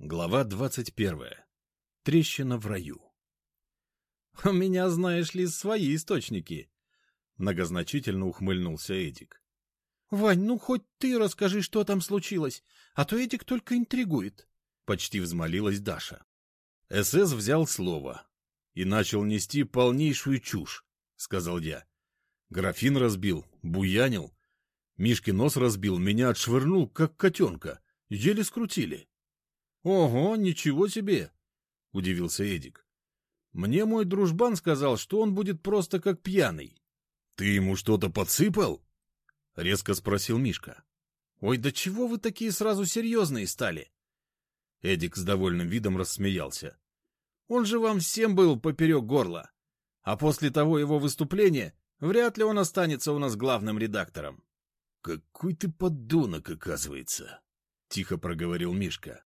Глава двадцать первая. Трещина в раю. «У меня, знаешь ли, свои источники», — многозначительно ухмыльнулся Эдик. «Вань, ну хоть ты расскажи, что там случилось, а то Эдик только интригует», — почти взмолилась Даша. СС взял слово и начал нести полнейшую чушь, — сказал я. Графин разбил, буянил. Мишки нос разбил, меня отшвырнул, как котенка. Еле скрутили. — Ого, ничего себе! — удивился Эдик. — Мне мой дружбан сказал, что он будет просто как пьяный. — Ты ему что-то подсыпал? — резко спросил Мишка. — Ой, да чего вы такие сразу серьезные стали? Эдик с довольным видом рассмеялся. — Он же вам всем был поперек горла. А после того его выступления вряд ли он останется у нас главным редактором. — Какой ты подонок, оказывается! — тихо проговорил Мишка.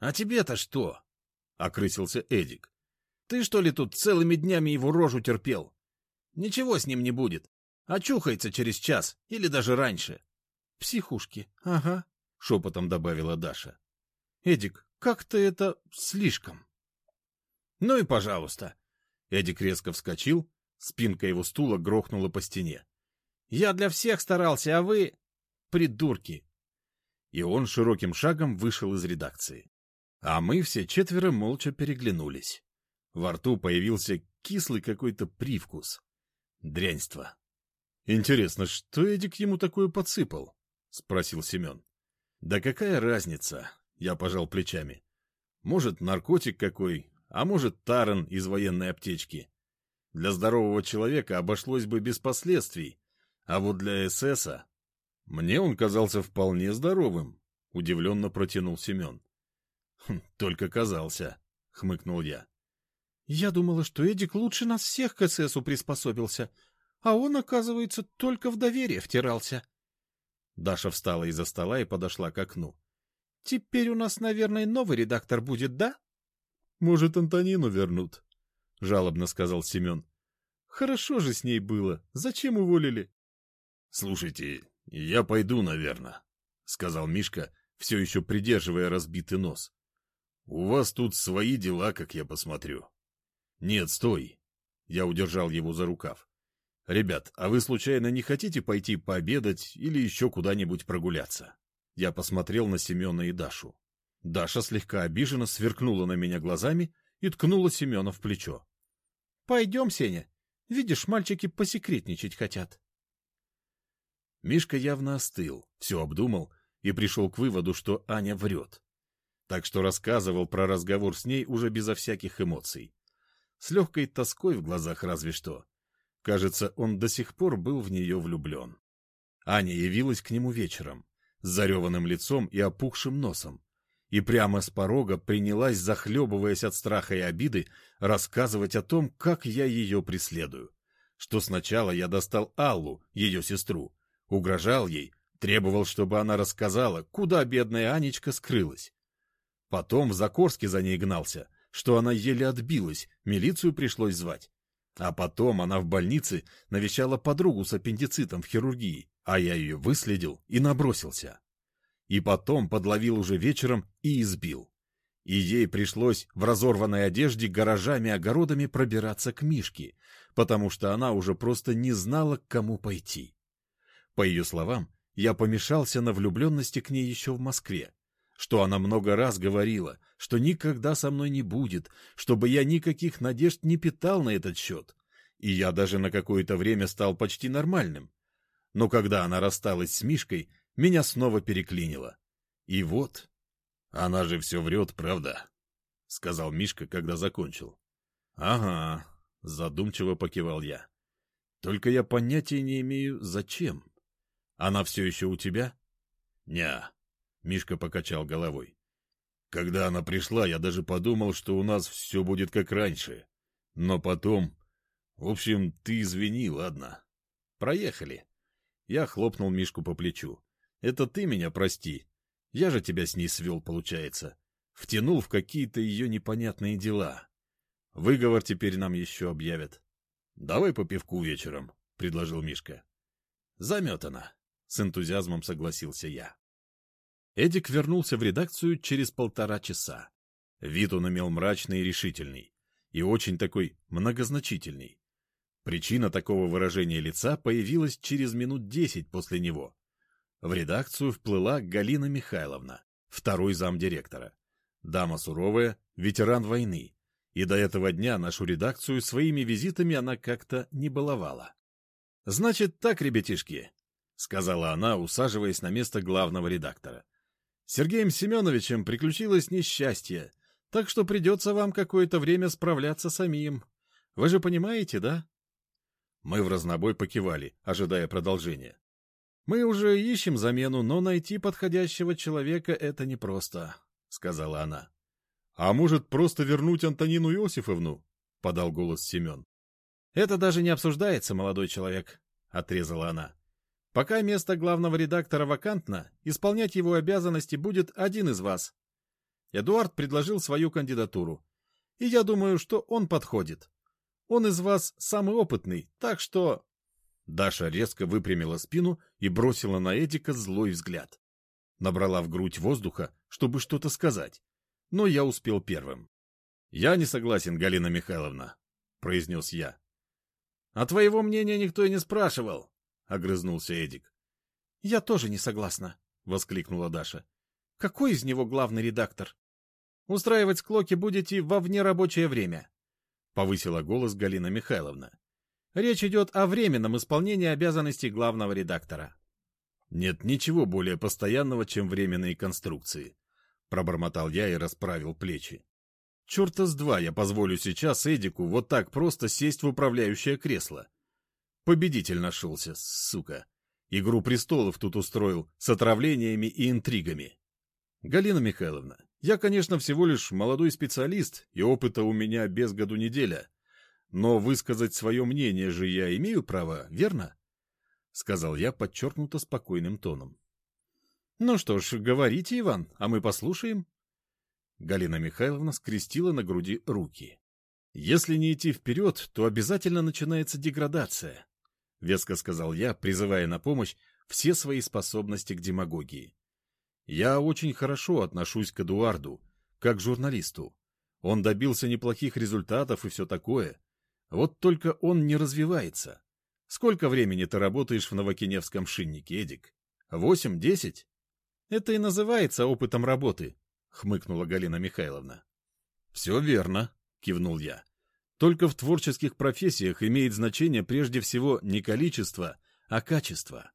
«А тебе-то что?» — окрысился Эдик. «Ты что ли тут целыми днями его рожу терпел? Ничего с ним не будет. Очухается через час или даже раньше». «Психушки, ага», — шепотом добавила Даша. «Эдик, как-то это слишком». «Ну и пожалуйста». Эдик резко вскочил, спинка его стула грохнула по стене. «Я для всех старался, а вы... придурки!» И он широким шагом вышел из редакции. А мы все четверо молча переглянулись. Во рту появился кислый какой-то привкус. Дряньство. — Интересно, что Эдик ему такое подсыпал? — спросил Семен. — Да какая разница? — я пожал плечами. — Может, наркотик какой, а может, таран из военной аптечки. Для здорового человека обошлось бы без последствий, а вот для эсэса... Мне он казался вполне здоровым, — удивленно протянул Семен. Хм, только казался, — хмыкнул я. — Я думала, что Эдик лучше нас всех к ССу приспособился, а он, оказывается, только в доверие втирался. Даша встала из-за стола и подошла к окну. — Теперь у нас, наверное, новый редактор будет, да? — Может, Антонину вернут, — жалобно сказал Семен. — Хорошо же с ней было. Зачем уволили? — Слушайте, я пойду, наверное, — сказал Мишка, все еще придерживая разбитый нос. У вас тут свои дела, как я посмотрю. Нет, стой. Я удержал его за рукав. Ребят, а вы случайно не хотите пойти пообедать или еще куда-нибудь прогуляться? Я посмотрел на Семена и Дашу. Даша слегка обиженно сверкнула на меня глазами и ткнула Семена в плечо. — Пойдем, Сеня. Видишь, мальчики посекретничать хотят. Мишка явно остыл, все обдумал и пришел к выводу, что Аня врет так что рассказывал про разговор с ней уже безо всяких эмоций. С легкой тоской в глазах разве что. Кажется, он до сих пор был в нее влюблен. Аня явилась к нему вечером, с зареванным лицом и опухшим носом, и прямо с порога принялась, захлебываясь от страха и обиды, рассказывать о том, как я ее преследую. Что сначала я достал Аллу, ее сестру, угрожал ей, требовал, чтобы она рассказала, куда бедная Анечка скрылась, Потом в Закорске за ней гнался, что она еле отбилась, милицию пришлось звать. А потом она в больнице навещала подругу с аппендицитом в хирургии, а я ее выследил и набросился. И потом подловил уже вечером и избил. И ей пришлось в разорванной одежде гаражами-огородами пробираться к Мишке, потому что она уже просто не знала, к кому пойти. По ее словам, я помешался на влюбленности к ней еще в Москве, что она много раз говорила, что никогда со мной не будет, чтобы я никаких надежд не питал на этот счет. И я даже на какое-то время стал почти нормальным. Но когда она рассталась с Мишкой, меня снова переклинило. И вот... Она же все врет, правда? — сказал Мишка, когда закончил. — Ага, — задумчиво покивал я. — Только я понятия не имею, зачем. Она все еще у тебя? — Не, Мишка покачал головой. Когда она пришла, я даже подумал, что у нас все будет как раньше. Но потом... В общем, ты извини, ладно. Проехали. Я хлопнул Мишку по плечу. Это ты меня прости. Я же тебя с ней свел, получается. Втянул в какие-то ее непонятные дела. Выговор теперь нам еще объявят. Давай по пивку вечером, — предложил Мишка. Заметано. С энтузиазмом согласился я. Эдик вернулся в редакцию через полтора часа. Вид он имел мрачный и решительный, и очень такой многозначительный. Причина такого выражения лица появилась через минут десять после него. В редакцию вплыла Галина Михайловна, второй замдиректора. Дама суровая, ветеран войны, и до этого дня нашу редакцию своими визитами она как-то не баловала. — Значит так, ребятишки, — сказала она, усаживаясь на место главного редактора. — Сергеем Семеновичем приключилось несчастье, так что придется вам какое-то время справляться самим. Вы же понимаете, да? Мы в разнобой покивали, ожидая продолжения. Мы уже ищем замену, но найти подходящего человека — это непросто, — сказала она. — А может, просто вернуть Антонину Иосифовну? — подал голос Семен. — Это даже не обсуждается, молодой человек, — отрезала она. — Пока место главного редактора вакантно, исполнять его обязанности будет один из вас. Эдуард предложил свою кандидатуру. И я думаю, что он подходит. Он из вас самый опытный, так что...» Даша резко выпрямила спину и бросила на Эдика злой взгляд. Набрала в грудь воздуха, чтобы что-то сказать. Но я успел первым. «Я не согласен, Галина Михайловна», — произнес я. «А твоего мнения никто и не спрашивал», — огрызнулся Эдик. «Я тоже не согласна», — воскликнула Даша. «Какой из него главный редактор? Устраивать склоки будете во внерабочее время. — повысила голос Галина Михайловна. «Речь идет о временном исполнении обязанностей главного редактора». «Нет ничего более постоянного, чем временные конструкции», — пробормотал я и расправил плечи. «Черта с два я позволю сейчас Эдику вот так просто сесть в управляющее кресло. Победитель нашелся, сука. Игру престолов тут устроил с отравлениями и интригами». «Галина Михайловна, я, конечно, всего лишь молодой специалист, и опыта у меня без году неделя. Но высказать свое мнение же я имею право, верно? — сказал я подчеркнуто спокойным тоном. — Ну что ж, говорите, Иван, а мы послушаем. Галина Михайловна скрестила на груди руки. — Если не идти вперед, то обязательно начинается деградация, — веско сказал я, призывая на помощь все свои способности к демагогии. Я очень хорошо отношусь к Эдуарду, как к журналисту. Он добился неплохих результатов и все такое. Вот только он не развивается. Сколько времени ты работаешь в Новокиневском шиннике, Эдик? Восемь, десять? Это и называется опытом работы, хмыкнула Галина Михайловна. Все верно, кивнул я. Только в творческих профессиях имеет значение прежде всего не количество, а качество.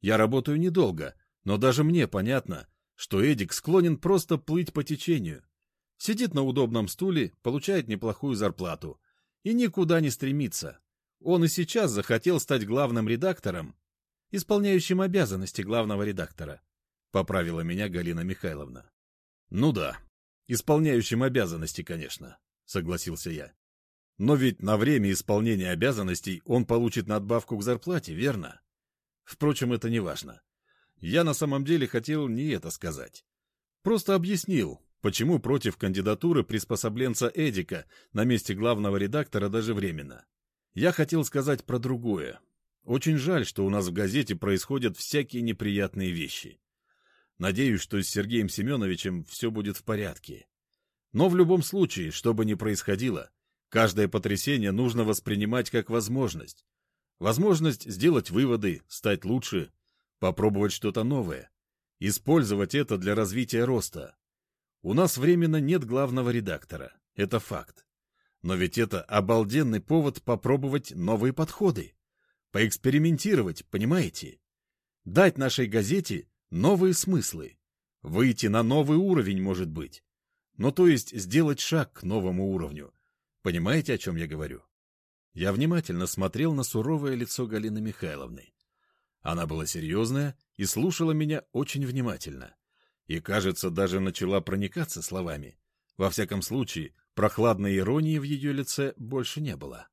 Я работаю недолго, но даже мне понятно, что Эдик склонен просто плыть по течению. Сидит на удобном стуле, получает неплохую зарплату. И никуда не стремится. Он и сейчас захотел стать главным редактором, исполняющим обязанности главного редактора. Поправила меня Галина Михайловна. Ну да, исполняющим обязанности, конечно, согласился я. Но ведь на время исполнения обязанностей он получит надбавку к зарплате, верно? Впрочем, это не важно. Я на самом деле хотел не это сказать. Просто объяснил, почему против кандидатуры приспособленца Эдика на месте главного редактора даже временно. Я хотел сказать про другое. Очень жаль, что у нас в газете происходят всякие неприятные вещи. Надеюсь, что с Сергеем Семеновичем все будет в порядке. Но в любом случае, что бы ни происходило, каждое потрясение нужно воспринимать как возможность. Возможность сделать выводы, стать лучше, попробовать что-то новое, использовать это для развития роста. У нас временно нет главного редактора, это факт. Но ведь это обалденный повод попробовать новые подходы, поэкспериментировать, понимаете? Дать нашей газете новые смыслы, выйти на новый уровень, может быть. Ну, то есть сделать шаг к новому уровню. Понимаете, о чем я говорю? Я внимательно смотрел на суровое лицо Галины Михайловны. Она была серьезная и слушала меня очень внимательно. И, кажется, даже начала проникаться словами. Во всяком случае, прохладной иронии в ее лице больше не было.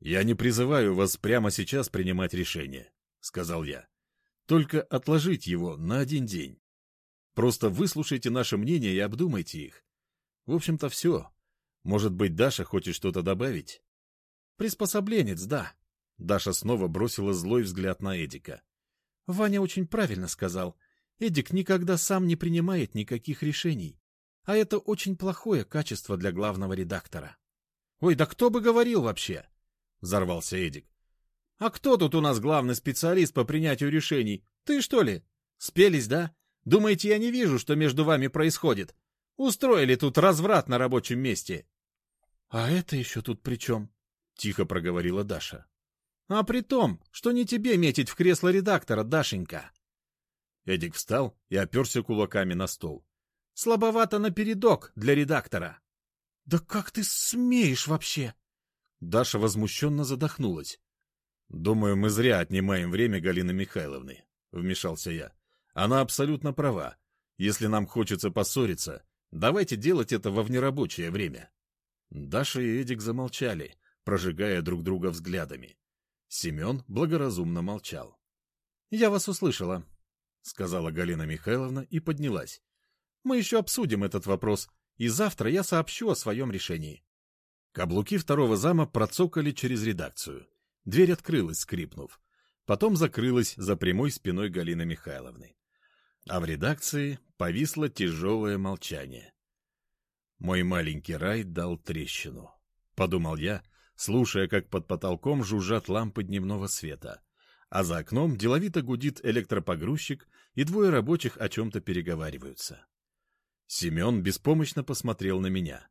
«Я не призываю вас прямо сейчас принимать решение», — сказал я. «Только отложить его на один день. Просто выслушайте наше мнение и обдумайте их. В общем-то, все. Может быть, Даша хочет что-то добавить?» «Приспособленец, да», Даша снова бросила злой взгляд на Эдика. «Ваня очень правильно сказал. Эдик никогда сам не принимает никаких решений. А это очень плохое качество для главного редактора. «Ой, да кто бы говорил вообще?» — взорвался Эдик. «А кто тут у нас главный специалист по принятию решений? Ты, что ли? Спелись, да? Думаете, я не вижу, что между вами происходит? Устроили тут разврат на рабочем месте?» «А это еще тут при чем?» — тихо проговорила Даша. «А при том, что не тебе метить в кресло редактора, Дашенька!» Эдик встал и оперся кулаками на стол. «Слабовато напередок для редактора!» «Да как ты смеешь вообще?» Даша возмущенно задохнулась. «Думаю, мы зря отнимаем время Галины Михайловны», — вмешался я. «Она абсолютно права. Если нам хочется поссориться, давайте делать это во внерабочее время». Даша и Эдик замолчали, прожигая друг друга взглядами. Семен благоразумно молчал. «Я вас услышала», — сказала Галина Михайловна и поднялась. «Мы еще обсудим этот вопрос, и завтра я сообщу о своем решении». Каблуки второго зама процокали через редакцию. Дверь открылась, скрипнув. Потом закрылась за прямой спиной Галины Михайловны. А в редакции повисло тяжелое молчание. «Мой маленький рай дал трещину», — подумал я, слушая, как под потолком жужжат лампы дневного света, а за окном деловито гудит электропогрузчик, и двое рабочих о чем-то переговариваются. Семен беспомощно посмотрел на меня.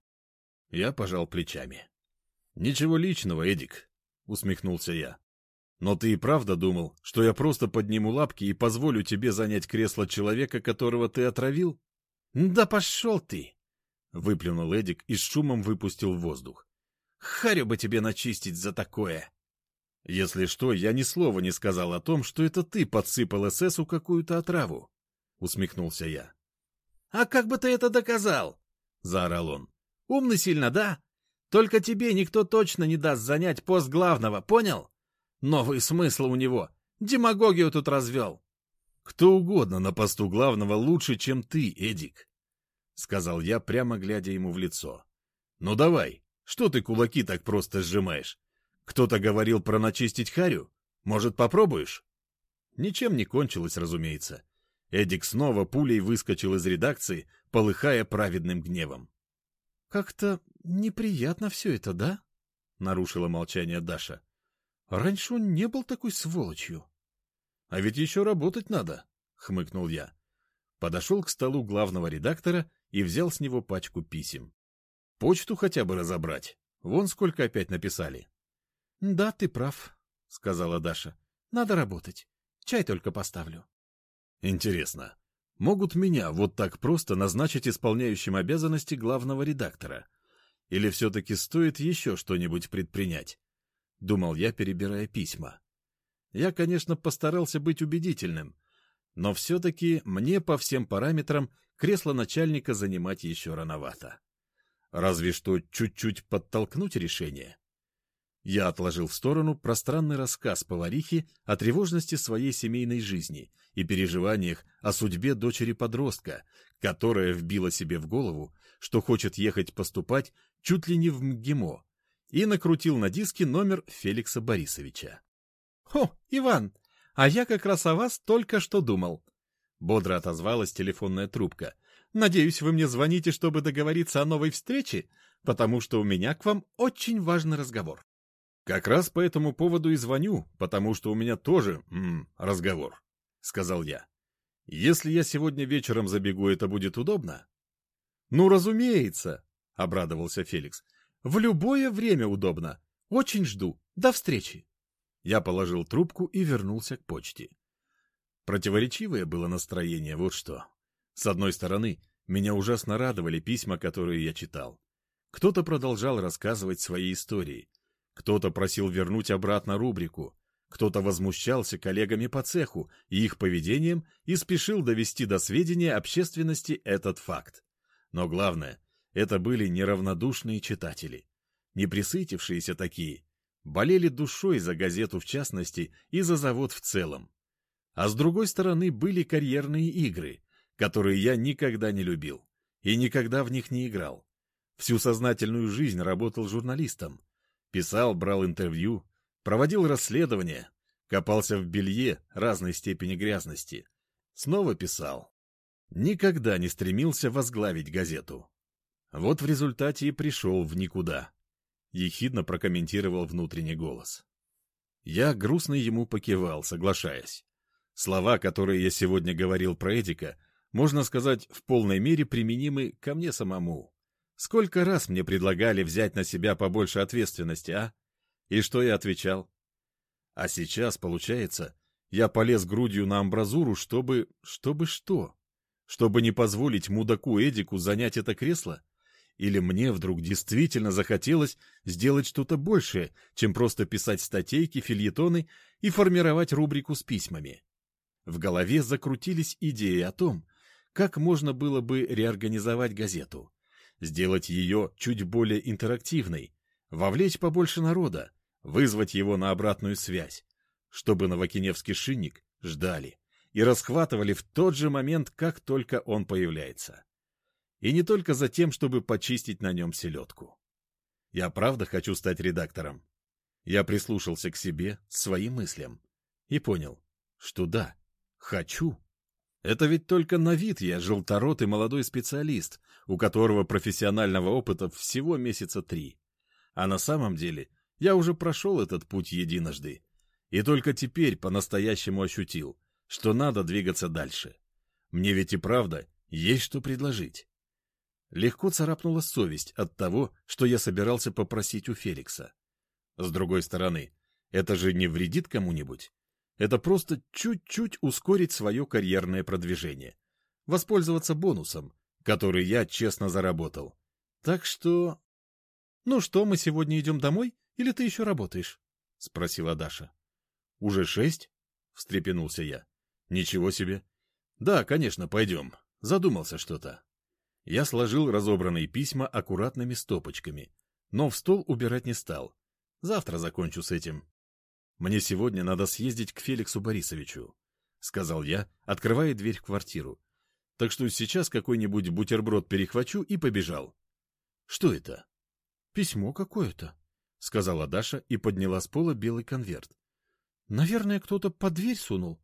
Я пожал плечами. «Ничего личного, Эдик», — усмехнулся я. «Но ты и правда думал, что я просто подниму лапки и позволю тебе занять кресло человека, которого ты отравил?» «Да пошел ты!» — выплюнул Эдик и с шумом выпустил воздух. «Харю бы тебе начистить за такое!» «Если что, я ни слова не сказал о том, что это ты подсыпал эсэсу какую-то отраву», — усмехнулся я. «А как бы ты это доказал?» — заорал он. «Умный сильно, да? Только тебе никто точно не даст занять пост главного, понял? Новый смысл у него. Демагогию тут развел». «Кто угодно на посту главного лучше, чем ты, Эдик», — сказал я, прямо глядя ему в лицо. «Ну давай, что ты кулаки так просто сжимаешь? Кто-то говорил про начистить Харю? Может, попробуешь?» Ничем не кончилось, разумеется. Эдик снова пулей выскочил из редакции, полыхая праведным гневом. — Как-то неприятно все это, да? — нарушила молчание Даша. — Раньше он не был такой сволочью. — А ведь еще работать надо, — хмыкнул я. Подошел к столу главного редактора и взял с него пачку писем. Почту хотя бы разобрать. Вон сколько опять написали. — Да, ты прав, — сказала Даша. — Надо работать. Чай только поставлю. Интересно, могут меня вот так просто назначить исполняющим обязанности главного редактора? Или все-таки стоит еще что-нибудь предпринять? Думал я, перебирая письма. Я, конечно, постарался быть убедительным, но все-таки мне по всем параметрам кресло начальника занимать еще рановато. Разве что чуть-чуть подтолкнуть решение. Я отложил в сторону пространный рассказ поварихи о тревожности своей семейной жизни и переживаниях о судьбе дочери-подростка, которая вбила себе в голову, что хочет ехать поступать чуть ли не в МГИМО, и накрутил на диске номер Феликса Борисовича. — О, Иван, а я как раз о вас только что думал. Бодро отозвалась телефонная трубка. — Надеюсь, вы мне звоните, чтобы договориться о новой встрече, потому что у меня к вам очень важный разговор. «Как раз по этому поводу и звоню, потому что у меня тоже м, разговор», — сказал я. «Если я сегодня вечером забегу, это будет удобно?» «Ну, разумеется», — обрадовался Феликс. «В любое время удобно. Очень жду. До встречи». Я положил трубку и вернулся к почте. Противоречивое было настроение, вот что. С одной стороны, меня ужасно радовали письма, которые я читал. Кто-то продолжал рассказывать свои истории — кто-то просил вернуть обратно рубрику, кто-то возмущался коллегами по цеху и их поведением и спешил довести до сведения общественности этот факт. Но главное, это были неравнодушные читатели. Не присытившиеся такие, болели душой за газету в частности и за завод в целом. А с другой стороны были карьерные игры, которые я никогда не любил и никогда в них не играл. Всю сознательную жизнь работал журналистом, Писал, брал интервью, проводил расследования, копался в белье разной степени грязности. Снова писал. Никогда не стремился возглавить газету. Вот в результате и пришел в никуда. Ехидно прокомментировал внутренний голос. Я грустно ему покивал, соглашаясь. Слова, которые я сегодня говорил про Эдика, можно сказать, в полной мере применимы ко мне самому. Сколько раз мне предлагали взять на себя побольше ответственности, а? И что я отвечал? А сейчас, получается, я полез грудью на амбразуру, чтобы... Чтобы что? Чтобы не позволить мудаку Эдику занять это кресло? Или мне вдруг действительно захотелось сделать что-то большее, чем просто писать статейки, фильетоны и формировать рубрику с письмами? В голове закрутились идеи о том, как можно было бы реорганизовать газету, сделать ее чуть более интерактивной, вовлечь побольше народа, вызвать его на обратную связь, чтобы Новокиневский шинник ждали и расхватывали в тот же момент, как только он появляется. И не только за тем, чтобы почистить на нем селедку. Я правда хочу стать редактором. Я прислушался к себе, своим мыслям, и понял, что да, хочу. Это ведь только на вид я желторотый молодой специалист, у которого профессионального опыта всего месяца три. А на самом деле я уже прошел этот путь единожды. И только теперь по-настоящему ощутил, что надо двигаться дальше. Мне ведь и правда есть что предложить. Легко царапнула совесть от того, что я собирался попросить у Феликса. С другой стороны, это же не вредит кому-нибудь. Это просто чуть-чуть ускорить свое карьерное продвижение. Воспользоваться бонусом, который я честно заработал. Так что... — Ну что, мы сегодня идем домой, или ты еще работаешь? — спросила Даша. — Уже шесть? — встрепенулся я. — Ничего себе. — Да, конечно, пойдем. Задумался что-то. Я сложил разобранные письма аккуратными стопочками, но в стол убирать не стал. Завтра закончу с этим. «Мне сегодня надо съездить к Феликсу Борисовичу», — сказал я, открывая дверь в квартиру. «Так что сейчас какой-нибудь бутерброд перехвачу и побежал». «Что это?» «Письмо какое-то», — сказала Даша и подняла с пола белый конверт. «Наверное, кто-то под дверь сунул.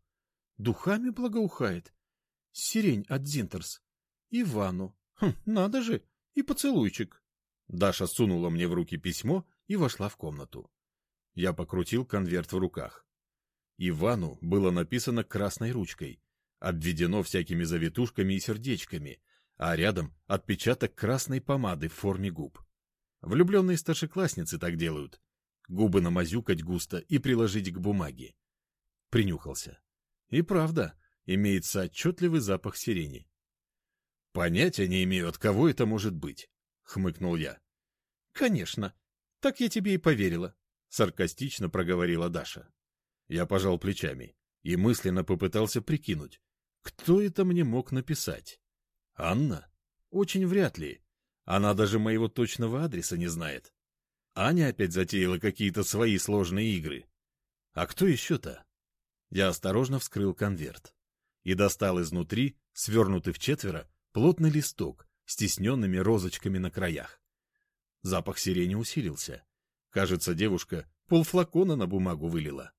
Духами благоухает. Сирень от Зинтерс. И ванну. Хм, надо же, и поцелуйчик». Даша сунула мне в руки письмо и вошла в комнату. Я покрутил конверт в руках. Ивану было написано красной ручкой, обведено всякими завитушками и сердечками, а рядом отпечаток красной помады в форме губ. Влюбленные старшеклассницы так делают. Губы намазюкать густо и приложить к бумаге. Принюхался. И правда, имеется отчетливый запах сирени. «Понятия не имею, от кого это может быть», — хмыкнул я. «Конечно. Так я тебе и поверила. — саркастично проговорила Даша. Я пожал плечами и мысленно попытался прикинуть, кто это мне мог написать. Анна? Очень вряд ли. Она даже моего точного адреса не знает. Аня опять затеяла какие-то свои сложные игры. А кто еще-то? Я осторожно вскрыл конверт и достал изнутри, свернутый в четверо, плотный листок с тисненными розочками на краях. Запах сирени усилился. Кажется, девушка полфлакона на бумагу вылила.